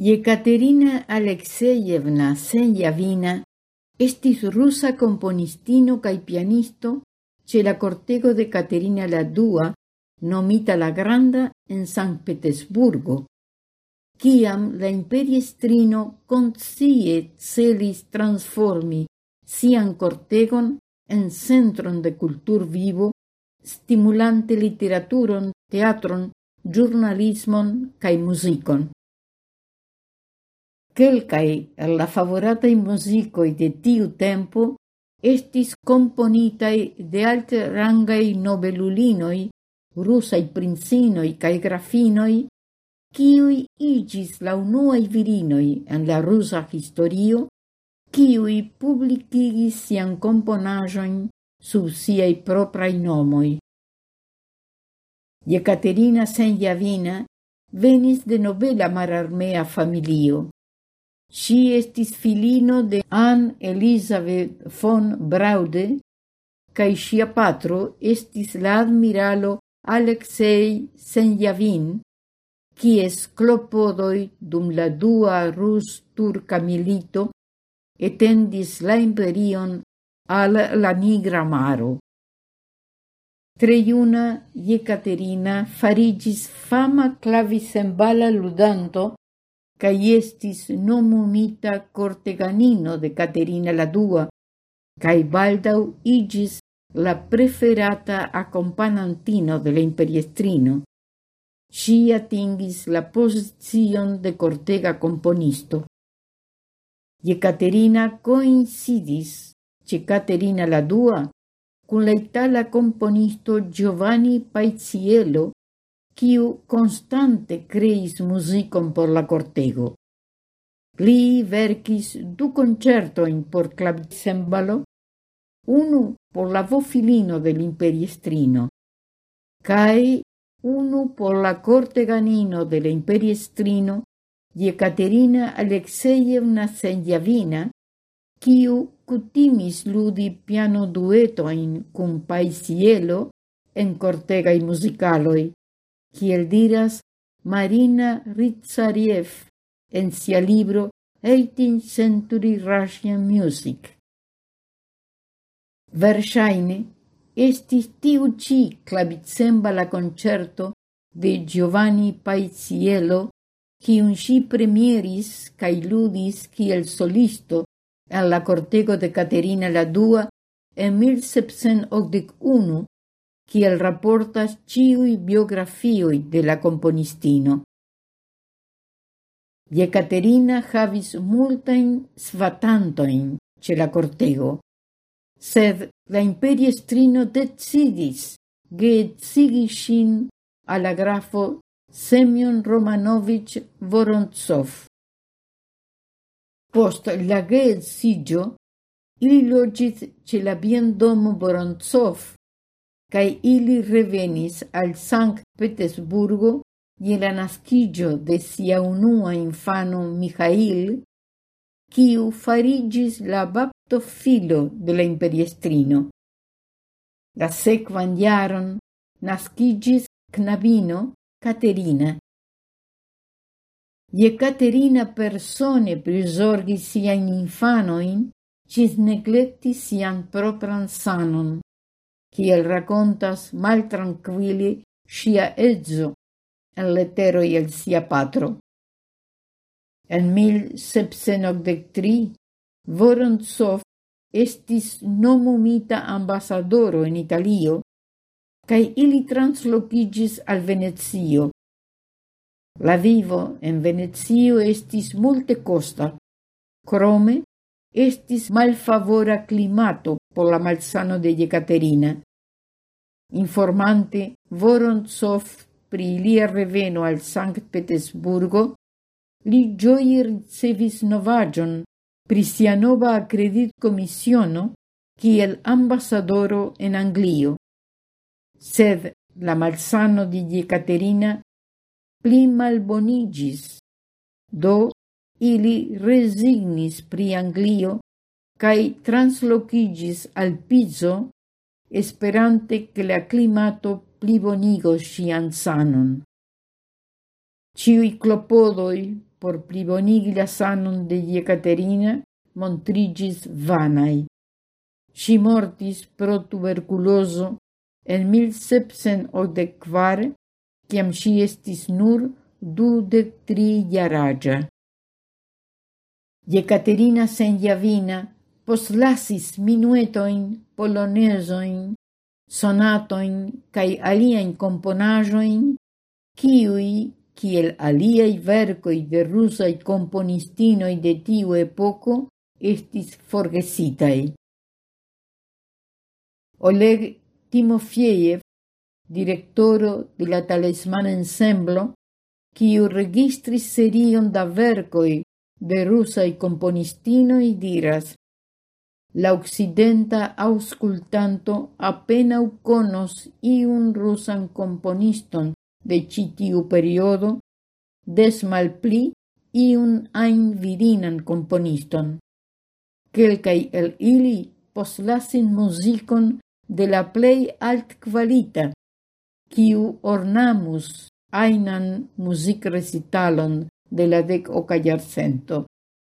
Yekaterina Alexeyevna Senyavina estis rusa componistino cae pianisto ce la cortego de Caterina la Dua, nomita la Granda en San Petersburgo, ciam la imperiestrino concie celis transformi sian cortegon en centron de cultur vivo, stimulante literaturon, teatron, giornalismon cae musicon. Quelcae el la favoratai musicoi de tiu tempo estis componitai de alte rangai nobelulinoi, rusai princinoi cae grafinoi, kiui igis la unuai virinoi en la rusa historio, kiui publicigis sian componajoin sub siei proprai nomoi. Ekaterina Senjavina venis de nobela mararmea familio. Si estis filino de Anne Elizabeth von Braude, cae sia patro estis la admiralo Alexei Senjavin, quies clopodoi dum la dua rus-turca milito etendis la imperion al la Nigra Maro. Treiuna Ekaterina farigis fama clavicembala ludanto cae estis nomumita corteganino de Caterina la Dua, cae baldau igis la preferata accompagnantino de la imperiestrino. Si atingis la posizion de cortega componisto. Iecaterina coincidis ce Caterina la Dua cun la itala componisto Giovanni Paiziello, quiu constante creis musicon por la cortego. Li vercis du concertoin por clavicembalo, unu por la vofilino del imperiestrino, cae unu por la corteganino del imperiestrino die Caterina Alexeyevna Senjavina, quiu cutimis ludi piano duetoin cum paisielo en cortegai musicaloi kiel diras Marina Ritsariev en sia libro 18th Century Russian Music. Versaine, estis tiu ci clavicemba la concerto de Giovanni Paisiello, kiun si premieris cae ludis kiel solisto en la cortego de Caterina la Dua en 1781 kiel raportas ciui biografioi de la componistino. Jecaterina havis multain svatantoin ce la cortego, sed la imperiestrino decidis geetzigi sin alla grafo Semyon Romanovich Vorontsov. Post la geetzigio, ili logis ce la bien domo Vorontsov cae ili revenis al Sankt Petersburgo ie la nascigio de sia unua infano Mihail, quiu farigis la bapto filo de la imperiestrino. La sequan jaron nascigis knabino Caterina. Ie Caterina persone prisorgis sian infanoin, cis neglecti sian propran sanon kiel racontas maltrankvile sia edzo en leteroj el sia patro. En 1793 Vorontsov estis nomumita ambasadoro en Italio cae ili translocigis al Venezio. La vivo en Venezio estis multe costa. Crome estis malfavora climato por la malsano de Ekaterina. Informante Voronzov pri lia reveno al Sankt-Petersburgo, li ĝoje ricevis novagion pri sia nova kreditkomisiono kiel ambasadoro en Anglio. Sed la malsano di Ekaterina pli malbonigis, do ili resignis pri Anglio cae translocigis al pizzo esperante che la climato plibonigos sian sanon. Ciui clopodoi por plibonigi la sanon de Iecaterina montrigis vanai. Si mortis pro tuberculoso en 1784, ciam si estis nur dudec tri jaragia. Iecaterina Senjavina poslasis minuetoin, polonesoin, sonatoin cae aliaen componajoin, ciui, ciel aliei vercoi de rusai componistinoi de tiu epoco, estis forgesitai. Oleg Timofiev, directoro de la Talisman Ensemblo, quiu registris serion da vercoi de rusai componistinoi diras La occidenta aŭskultanto apenaŭ i iun rusan komponiston de citiu periodo, des malpli iun ajn virinan komponiston. Quelcai el ili poslasin musicon de la plei alt qualita, quiu ornamus ainan music recitalon de la dec ocajarcento.